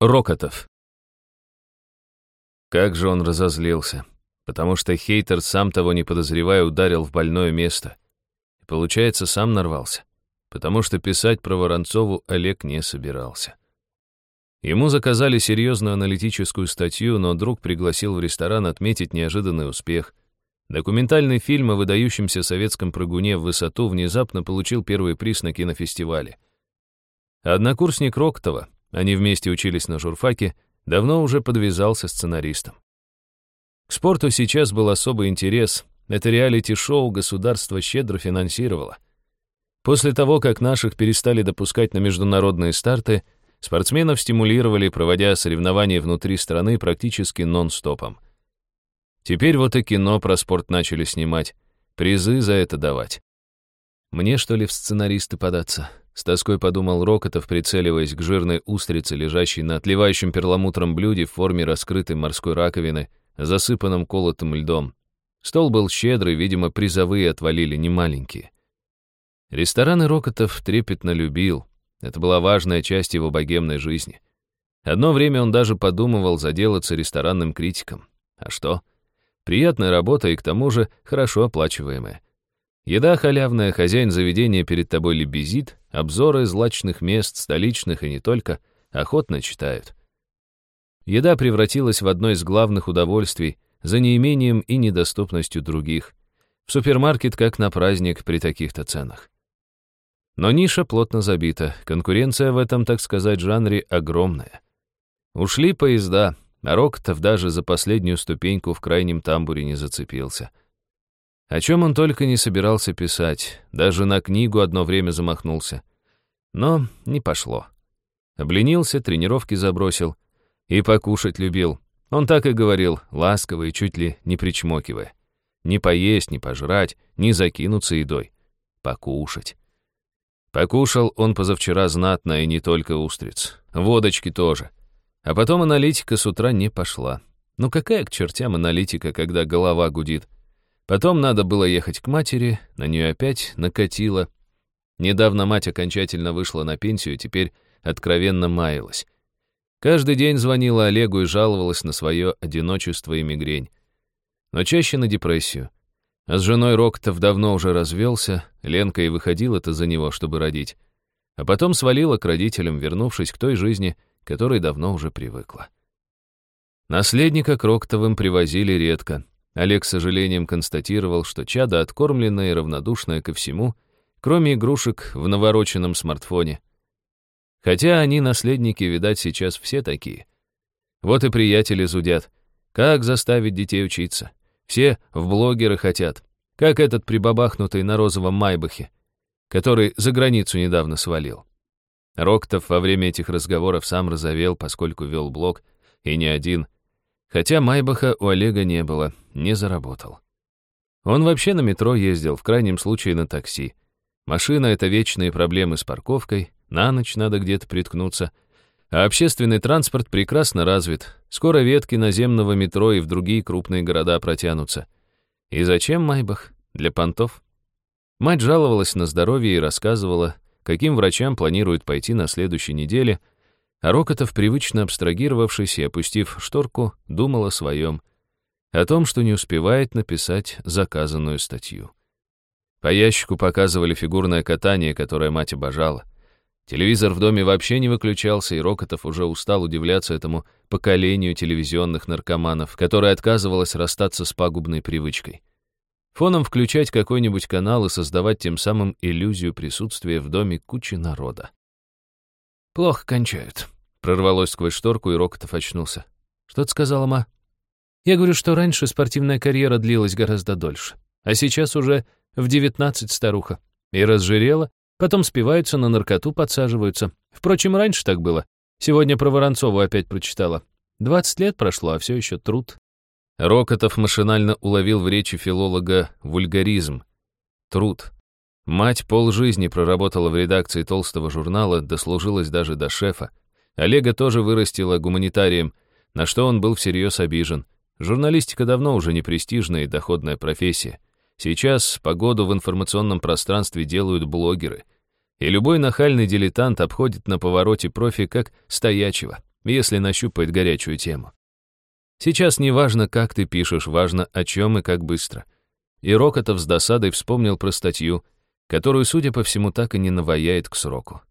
Рокотов. Как же он разозлился, потому что хейтер, сам того не подозревая, ударил в больное место. И, получается, сам нарвался, потому что писать про Воронцову Олег не собирался. Ему заказали серьезную аналитическую статью, но друг пригласил в ресторан отметить неожиданный успех. Документальный фильм о выдающемся советском прыгуне в высоту внезапно получил первый приз на кинофестивале. Однокурсник Роктова, они вместе учились на журфаке, давно уже подвязался сценаристом. К спорту сейчас был особый интерес. Это реалити-шоу государство щедро финансировало. После того, как наших перестали допускать на международные старты, спортсменов стимулировали, проводя соревнования внутри страны практически нон-стопом. Теперь вот и кино про спорт начали снимать, призы за это давать. Мне, что ли, в сценаристы податься? С тоской подумал Рокотов, прицеливаясь к жирной устрице, лежащей на отливающем перламутром блюде в форме раскрытой морской раковины, засыпанном колотым льдом. Стол был щедрый, видимо, призовые отвалили немаленькие. Рестораны Рокотов трепетно любил. Это была важная часть его богемной жизни. Одно время он даже подумывал заделаться ресторанным критиком. А что? Приятная работа и к тому же хорошо оплачиваемая. Еда халявная, хозяин заведения перед тобой лебезит, обзоры злачных мест, столичных и не только, охотно читают. Еда превратилась в одно из главных удовольствий, за неимением и недоступностью других. В супермаркет как на праздник при таких-то ценах. Но ниша плотно забита, конкуренция в этом, так сказать, жанре огромная. Ушли поезда, а Рокотов даже за последнюю ступеньку в крайнем тамбуре не зацепился. О чем он только не собирался писать, даже на книгу одно время замахнулся. Но не пошло. Обленился, тренировки забросил и покушать любил. Он так и говорил, ласково и чуть ли не причмокивая. Не поесть, не пожрать, не закинуться едой. Покушать. Покушал он позавчера знатно и не только устриц. Водочки тоже. А потом аналитика с утра не пошла. Ну какая к чертям аналитика, когда голова гудит? Потом надо было ехать к матери, на нее опять накатило. Недавно мать окончательно вышла на пенсию, теперь откровенно маялась. Каждый день звонила Олегу и жаловалась на свое одиночество и мигрень. Но чаще на депрессию. А с женой Роктов давно уже развелся, Ленка и выходила-то за него, чтобы родить. А потом свалила к родителям, вернувшись к той жизни, которой давно уже привыкла. Наследника к Роктовым привозили редко, Олег с сожалением констатировал, что чадо откормленное и равнодушное ко всему, кроме игрушек в навороченном смартфоне. Хотя они, наследники, видать, сейчас все такие. Вот и приятели зудят. Как заставить детей учиться? Все в блогеры хотят. Как этот прибабахнутый на розовом майбахе, который за границу недавно свалил. Роктов во время этих разговоров сам разовел, поскольку вел блог, и не один — Хотя Майбаха у Олега не было, не заработал. Он вообще на метро ездил, в крайнем случае на такси. Машина — это вечные проблемы с парковкой, на ночь надо где-то приткнуться. А общественный транспорт прекрасно развит. Скоро ветки наземного метро и в другие крупные города протянутся. И зачем Майбах? Для понтов? Мать жаловалась на здоровье и рассказывала, каким врачам планирует пойти на следующей неделе, а Рокотов, привычно абстрагировавшись и опустив шторку, думал о своем, о том, что не успевает написать заказанную статью. По ящику показывали фигурное катание, которое мать обожала. Телевизор в доме вообще не выключался, и Рокотов уже устал удивляться этому поколению телевизионных наркоманов, которое отказывалось расстаться с пагубной привычкой. Фоном включать какой-нибудь канал и создавать тем самым иллюзию присутствия в доме кучи народа. «Плохо кончают», — прорвалось сквозь шторку, и Рокотов очнулся. «Что ты сказала, ма?» «Я говорю, что раньше спортивная карьера длилась гораздо дольше, а сейчас уже в девятнадцать старуха. И разжирела, потом спиваются, на наркоту подсаживаются. Впрочем, раньше так было. Сегодня про Воронцову опять прочитала. Двадцать лет прошло, а все еще труд». Рокотов машинально уловил в речи филолога вульгаризм. Труд. Мать полжизни проработала в редакции толстого журнала, дослужилась даже до шефа. Олега тоже вырастила гуманитарием, на что он был всерьез обижен. Журналистика давно уже не престижная и доходная профессия. Сейчас погоду в информационном пространстве делают блогеры. И любой нахальный дилетант обходит на повороте профи как стоячего. если нащупает горячую тему. Сейчас не важно, как ты пишешь, важно, о чем и как быстро. И Рокотов с досадой вспомнил про статью, которую, судя по всему, так и не наваяет к сроку.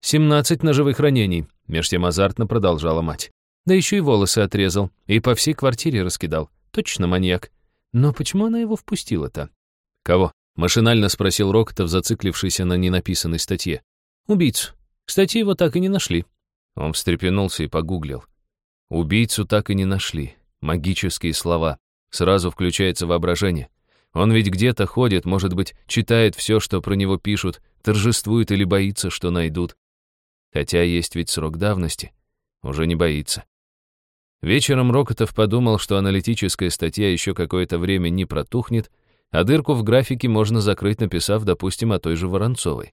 «Семнадцать ножевых ранений», — меж тем азартно продолжала мать. Да еще и волосы отрезал, и по всей квартире раскидал. Точно маньяк. Но почему она его впустила-то? Кого? Машинально спросил Рокотов, зациклившийся на ненаписанной статье. Убийцу. Кстати, его так и не нашли. Он встрепенулся и погуглил. Убийцу так и не нашли. Магические слова. Сразу включается воображение. Он ведь где-то ходит, может быть, читает все, что про него пишут, торжествует или боится, что найдут. Хотя есть ведь срок давности. Уже не боится. Вечером Рокотов подумал, что аналитическая статья еще какое-то время не протухнет, а дырку в графике можно закрыть, написав, допустим, о той же Воронцовой.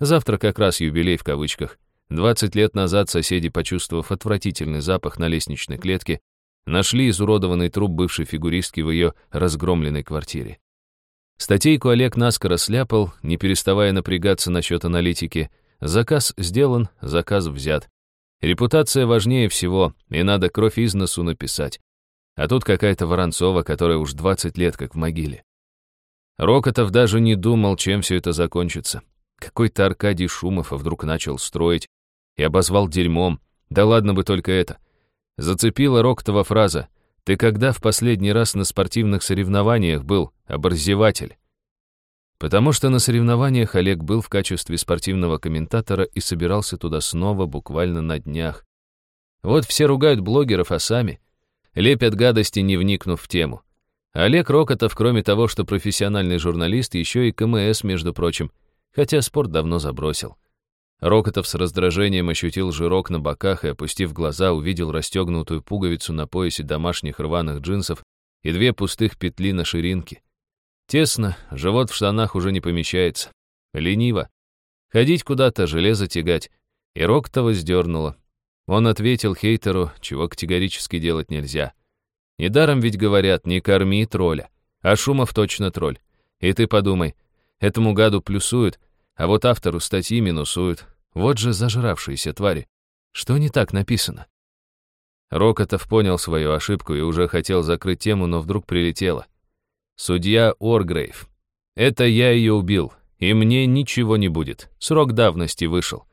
Завтра как раз юбилей в кавычках. 20 лет назад соседи, почувствовав отвратительный запах на лестничной клетке, нашли изуродованный труп бывшей фигуристки в ее разгромленной квартире. Статейку Олег наскоро сляпал, не переставая напрягаться насчет аналитики. Заказ сделан, заказ взят. Репутация важнее всего, и надо кровь из носу написать. А тут какая-то Воронцова, которая уж 20 лет как в могиле. Рокотов даже не думал, чем все это закончится. Какой-то Аркадий Шумов вдруг начал строить и обозвал дерьмом. Да ладно бы только это. Зацепила Рокотова фраза «Ты когда в последний раз на спортивных соревнованиях был, оборзеватель?» Потому что на соревнованиях Олег был в качестве спортивного комментатора и собирался туда снова буквально на днях. Вот все ругают блогеров, а сами лепят гадости, не вникнув в тему. Олег Рокотов, кроме того, что профессиональный журналист, еще и КМС, между прочим, хотя спорт давно забросил. Рокотов с раздражением ощутил жирок на боках и, опустив глаза, увидел расстегнутую пуговицу на поясе домашних рваных джинсов и две пустых петли на ширинке. Тесно, живот в штанах уже не помещается. Лениво. Ходить куда-то, железо тягать. И Роктова сдернуло. Он ответил хейтеру, чего категорически делать нельзя. Недаром ведь говорят, не корми тролля. А Шумов точно тролль. И ты подумай, этому гаду плюсуют, а вот автору статьи минусуют. Вот же зажравшиеся твари. Что не так написано? Рокотов понял свою ошибку и уже хотел закрыть тему, но вдруг прилетело. Судья Оргрейв. Это я ее убил, и мне ничего не будет. Срок давности вышел.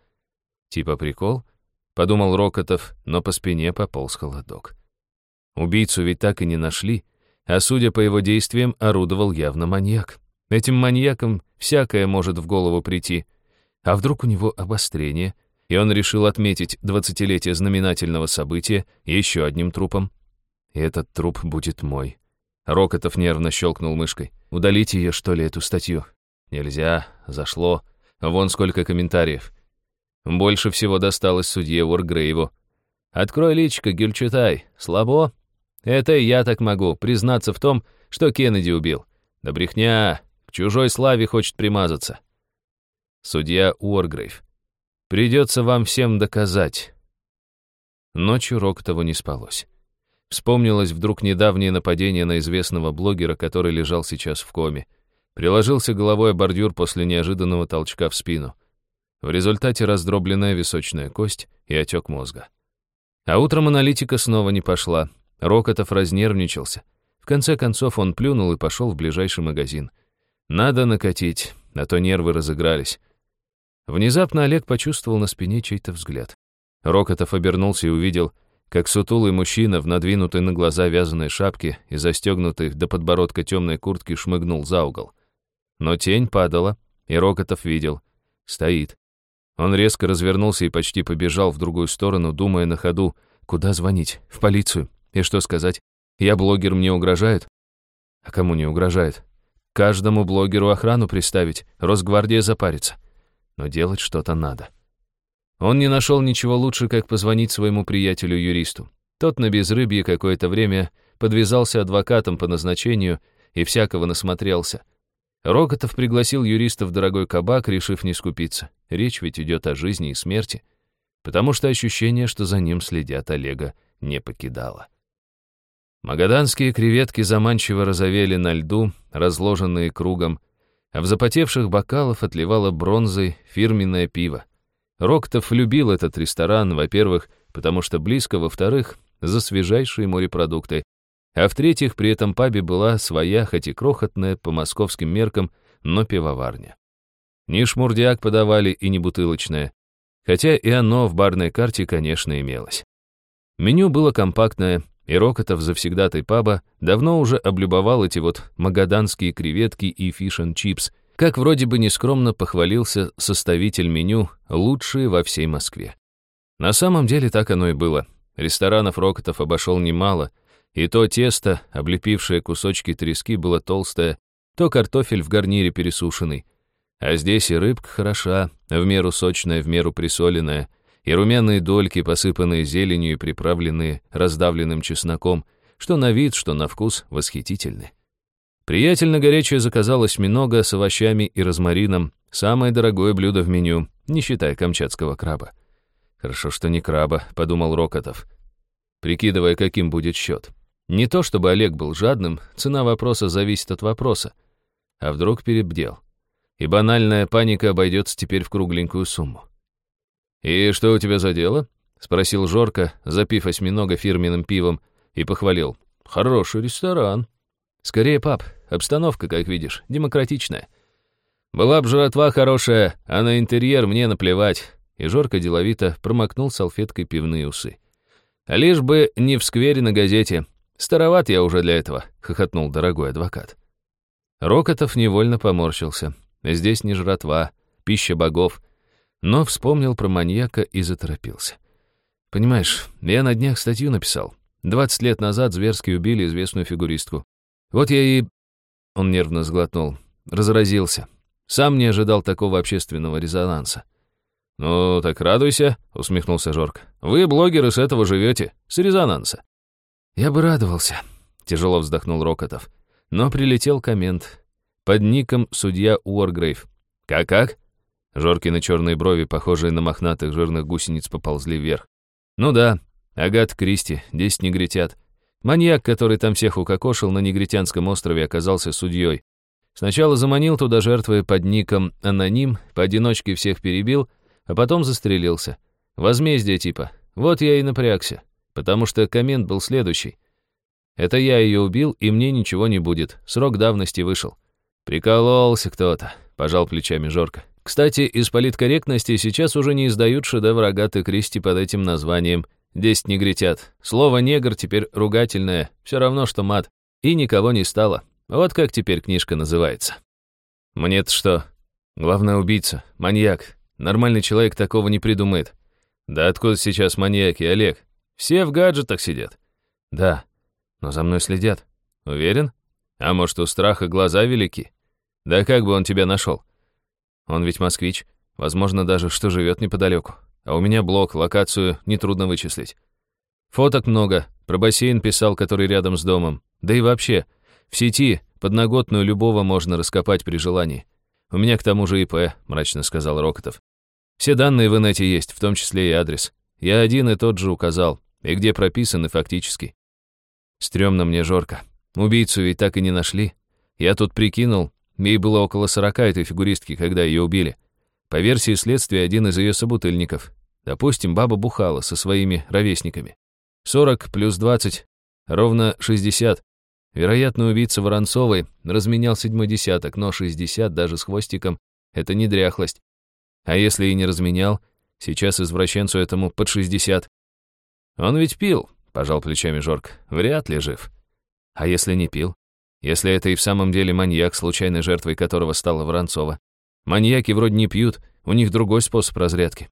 Типа прикол? Подумал Рокотов, но по спине пополз холодок. Убийцу ведь так и не нашли, а судя по его действиям, орудовал явно маньяк. Этим маньякам всякое может в голову прийти. А вдруг у него обострение, и он решил отметить двадцатилетие знаменательного события еще одним трупом? И этот труп будет мой. Рокотов нервно щелкнул мышкой. «Удалить ее, что ли, эту статью?» «Нельзя. Зашло. Вон сколько комментариев. Больше всего досталось судье Уоргрейву. «Открой личико, Гюльчатай. Слабо?» «Это я так могу, признаться в том, что Кеннеди убил. Да брехня, к чужой славе хочет примазаться». Судья Уоргрейв. «Придется вам всем доказать». Ночью Рокотову не спалось. Вспомнилось вдруг недавнее нападение на известного блогера, который лежал сейчас в коме. Приложился головой о бордюр после неожиданного толчка в спину. В результате раздробленная височная кость и отек мозга. А утром аналитика снова не пошла. Рокотов разнервничался. В конце концов он плюнул и пошел в ближайший магазин. Надо накатить, а то нервы разыгрались. Внезапно Олег почувствовал на спине чей-то взгляд. Рокотов обернулся и увидел — как сутулый мужчина в надвинутой на глаза вязаной шапке и застегнутой до подбородка темной куртки шмыгнул за угол. Но тень падала, и Рокотов видел. Стоит. Он резко развернулся и почти побежал в другую сторону, думая на ходу, куда звонить, в полицию, и что сказать. Я блогер, мне угрожают? А кому не угрожает? Каждому блогеру охрану приставить, Росгвардия запарится. Но делать что-то надо. Он не нашел ничего лучше, как позвонить своему приятелю-юристу. Тот на безрыбье какое-то время подвязался адвокатом по назначению и всякого насмотрелся. Рокотов пригласил юриста в дорогой кабак, решив не скупиться. Речь ведь идет о жизни и смерти. Потому что ощущение, что за ним следят Олега, не покидало. Магаданские креветки заманчиво разовели на льду, разложенные кругом, а в запотевших бокалах отливало бронзой фирменное пиво. Роктов любил этот ресторан, во-первых, потому что близко, во-вторых, за свежайшие морепродукты, а в-третьих, при этом пабе была своя, хоть и крохотная, по московским меркам, но пивоварня. Не шмурдяк подавали и не бутылочное, хотя и оно в барной карте, конечно, имелось. Меню было компактное, и Рокотов, завсегдатай паба, давно уже облюбовал эти вот магаданские креветки и fish-n-chips, как вроде бы нескромно похвалился составитель меню, лучшие во всей Москве. На самом деле так оно и было. Ресторанов Рокотов обошел немало, и то тесто, облепившее кусочки трески, было толстое, то картофель в гарнире пересушенный. А здесь и рыбка хороша, в меру сочная, в меру присоленная, и румяные дольки, посыпанные зеленью и приправленные раздавленным чесноком, что на вид, что на вкус восхитительны. Приятельно горячее заказалось осьминога с овощами и розмарином, самое дорогое блюдо в меню, не считая камчатского краба. «Хорошо, что не краба», — подумал Рокотов, прикидывая, каким будет счет. Не то чтобы Олег был жадным, цена вопроса зависит от вопроса. А вдруг перебдел? И банальная паника обойдется теперь в кругленькую сумму. «И что у тебя за дело?» — спросил Жорка, запив осьминога фирменным пивом, и похвалил. «Хороший ресторан». «Скорее, пап, обстановка, как видишь, демократичная. Была б жратва хорошая, а на интерьер мне наплевать». И Жорка деловито промокнул салфеткой пивные усы. «А лишь бы не в сквере на газете. Староват я уже для этого», — хохотнул дорогой адвокат. Рокотов невольно поморщился. Здесь не жратва, пища богов, но вспомнил про маньяка и заторопился. «Понимаешь, я на днях статью написал. Двадцать лет назад зверски убили известную фигуристку. Вот я и...» Он нервно сглотнул. Разразился. Сам не ожидал такого общественного резонанса. «Ну, так радуйся», — усмехнулся Жорк. «Вы, блогеры, с этого живете, с резонанса». «Я бы радовался», — тяжело вздохнул Рокотов. Но прилетел коммент. Под ником судья Уоргрейв. «Как-как?» Жоркины черные брови, похожие на мохнатых жирных гусениц, поползли вверх. «Ну да, Агат Кристи, десять негритят. Маньяк, который там всех укокошил на негритянском острове, оказался судьей. Сначала заманил туда жертвы под ником «Аноним», поодиночке всех перебил, а потом застрелился. Возмездие типа. Вот я и напрягся, потому что коммент был следующий. Это я ее убил, и мне ничего не будет. Срок давности вышел. Прикололся кто-то, пожал плечами Жорка. Кстати, из политкорректности сейчас уже не издают шедевр Агаты Кристи под этим названием «Десять негритят». Слово «негр» теперь ругательное, все равно, что мат. И никого не стало. Вот как теперь книжка называется. Мне-то что? Главное убийца, маньяк. Нормальный человек такого не придумает. Да откуда сейчас маньяки, Олег? Все в гаджетах сидят. Да, но за мной следят. Уверен? А может, у страха глаза велики? Да как бы он тебя нашел? Он ведь москвич, возможно даже, что живет неподалеку. А у меня блок, локацию нетрудно вычислить. Фоток много, про бассейн писал, который рядом с домом. Да и вообще, в сети подноготную любого можно раскопать при желании. У меня к тому же ИП, мрачно сказал Рокотов. Все данные в инете есть, в том числе и адрес. Я один и тот же указал, и где прописаны фактически. Стремно мне Жорка. Убийцу ведь так и не нашли. Я тут прикинул, Ей было около сорока этой фигуристки, когда ее убили. По версии следствия, один из ее собутыльников. Допустим, баба бухала со своими ровесниками. 40 плюс 20, ровно 60. Вероятно, убийца Воронцовой разменял седьмой десяток, но 60 даже с хвостиком — это не дряхлость. А если и не разменял, сейчас извращенцу этому под 60. Он ведь пил, пожал плечами Жорк, вряд ли жив. А если не пил? Если это и в самом деле маньяк, случайной жертвой которого стала Воронцова. Маньяки вроде не пьют, у них другой способ разрядки.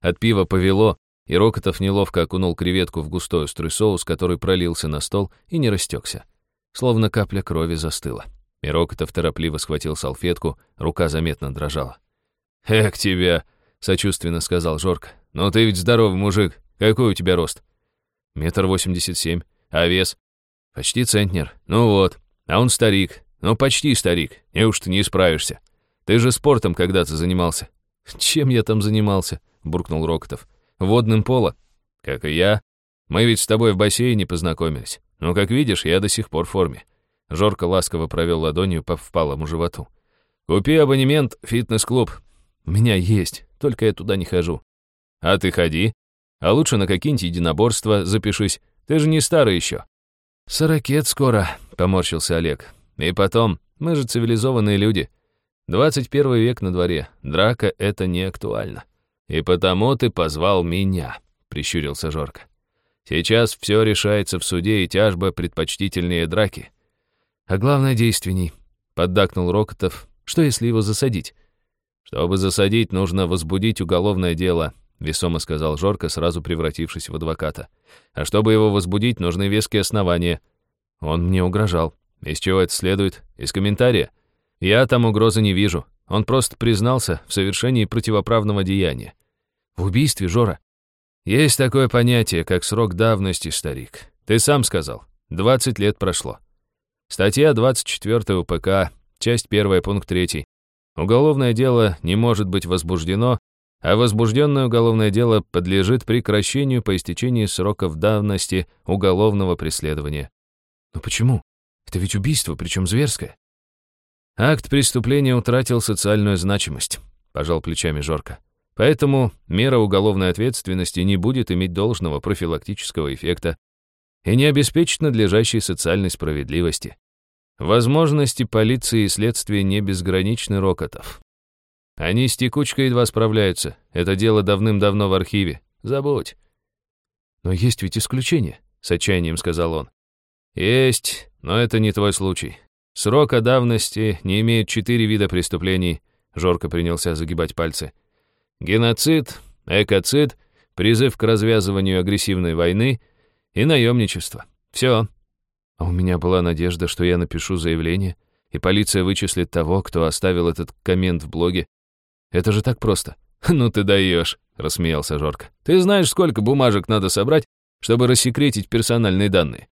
От пива повело, и Рокотов неловко окунул креветку в густой острый соус, который пролился на стол и не растекся. Словно капля крови застыла. И Рокотов торопливо схватил салфетку, рука заметно дрожала. «Эх тебя!» — сочувственно сказал Жорка. «Ну ты ведь здоровый мужик. Какой у тебя рост?» «Метр восемьдесят семь. А вес?» «Почти центнер. Ну вот. А он старик. Ну, почти старик. Неужто не справишься? Ты же спортом когда-то занимался. Чем я там занимался? Буркнул Рокотов. Водным поло. Как и я. Мы ведь с тобой в бассейне познакомились. Ну, как видишь, я до сих пор в форме. Жорко ласково провел ладонью по впалому животу. «Купи абонемент в фитнес-клуб. У меня есть, только я туда не хожу». «А ты ходи». А лучше на какие-нибудь единоборства запишись. Ты же не старый еще. «Сорокет скоро», — поморщился Олег. «И потом, мы же цивилизованные люди. 21 век на дворе. Драка — это не актуально. И потому ты позвал меня», — прищурился Жорка. «Сейчас все решается в суде, и тяжба предпочтительнее драки. А главное, действенней», — поддакнул Рокотов. «Что, если его засадить?» «Чтобы засадить, нужно возбудить уголовное дело», — весомо сказал Жорка, сразу превратившись в адвоката. «А чтобы его возбудить, нужны веские основания». Он мне угрожал. Из чего это следует? Из комментария? Я там угрозы не вижу. Он просто признался в совершении противоправного деяния. В убийстве, Жора. Есть такое понятие, как срок давности, старик. Ты сам сказал. 20 лет прошло. Статья 24 УПК, часть 1, пункт 3. Уголовное дело не может быть возбуждено, а возбужденное уголовное дело подлежит прекращению по истечении сроков давности уголовного преследования. Но почему? Это ведь убийство, причем зверское. Акт преступления утратил социальную значимость, пожал плечами Жорка. Поэтому мера уголовной ответственности не будет иметь должного профилактического эффекта и не обеспечит надлежащей социальной справедливости. Возможности полиции и следствия не безграничны Рокотов. Они с текучкой едва справляются. Это дело давным-давно в архиве. Забудь. Но есть ведь исключение, с отчаянием сказал он. Есть, но это не твой случай. Срока давности не имеет четыре вида преступлений. Жорко принялся загибать пальцы. Геноцид, экоцид, призыв к развязыванию агрессивной войны и наемничество. Все. А у меня была надежда, что я напишу заявление, и полиция вычислит того, кто оставил этот коммент в блоге. Это же так просто. «Ну ты даешь», — рассмеялся Жорка. «Ты знаешь, сколько бумажек надо собрать, чтобы рассекретить персональные данные?»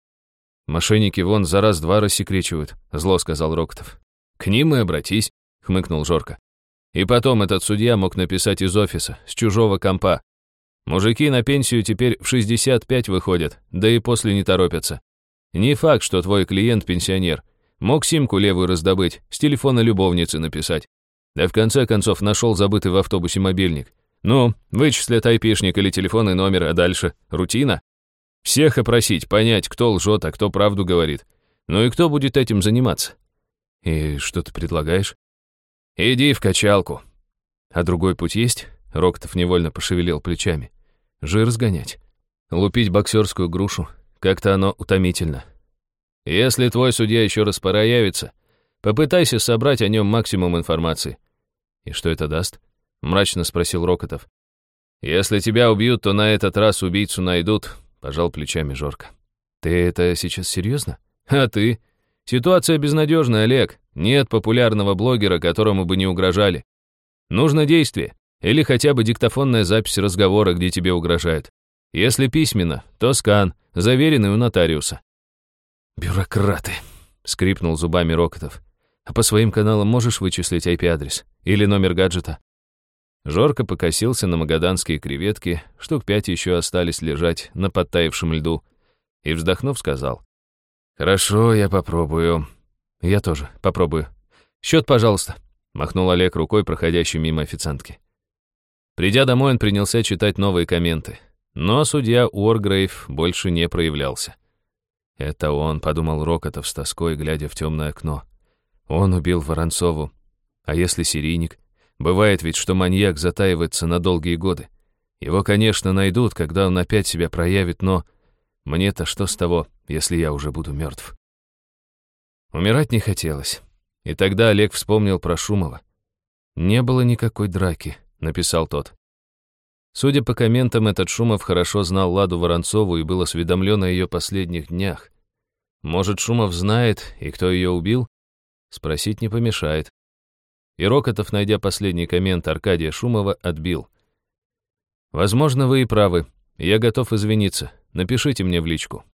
«Мошенники вон за раз-два рассекречивают», — зло сказал Рокотов. «К ним и обратись», — хмыкнул Жорка. И потом этот судья мог написать из офиса, с чужого компа. Мужики на пенсию теперь в 65 выходят, да и после не торопятся. Не факт, что твой клиент пенсионер. Мог симку левую раздобыть, с телефона любовницы написать. Да в конце концов нашел забытый в автобусе мобильник. Ну, вычислят айпишник или телефонный номер, а дальше рутина. Всех опросить, понять, кто лжет, а кто правду говорит. Ну и кто будет этим заниматься? И что ты предлагаешь? Иди в качалку. А другой путь есть? Роктов невольно пошевелил плечами. Жир сгонять. Лупить боксерскую грушу. Как-то оно утомительно. Если твой судья еще раз проявится, попытайся собрать о нем максимум информации. И что это даст? Мрачно спросил Рокотов. Если тебя убьют, то на этот раз убийцу найдут, пожал плечами Жорка. Ты это сейчас серьезно? А ты? Ситуация безнадежная, Олег. Нет популярного блогера, которому бы не угрожали. Нужно действие. Или хотя бы диктофонная запись разговора, где тебе угрожают. Если письменно, то скан, заверенный у нотариуса. «Бюрократы», — скрипнул зубами Рокотов. «А по своим каналам можешь вычислить IP-адрес? Или номер гаджета?» Жорко покосился на магаданские креветки, штук пять еще остались лежать на подтаявшем льду, и, вздохнув, сказал. «Хорошо, я попробую». «Я тоже попробую. Счет, пожалуйста», — махнул Олег рукой, проходящей мимо официантки. Придя домой, он принялся читать новые комменты. Но судья Уоргрейв больше не проявлялся. «Это он», — подумал Рокотов с тоской, глядя в темное окно. «Он убил Воронцову. А если серийник? Бывает ведь, что маньяк затаивается на долгие годы. Его, конечно, найдут, когда он опять себя проявит, но мне-то что с того, если я уже буду мертв?» Умирать не хотелось. И тогда Олег вспомнил про Шумова. «Не было никакой драки», — написал тот. Судя по комментам, этот Шумов хорошо знал Ладу Воронцову и был осведомлен о ее последних днях. Может, Шумов знает, и кто ее убил? Спросить не помешает. И Рокотов, найдя последний коммент Аркадия Шумова, отбил. «Возможно, вы и правы. Я готов извиниться. Напишите мне в личку.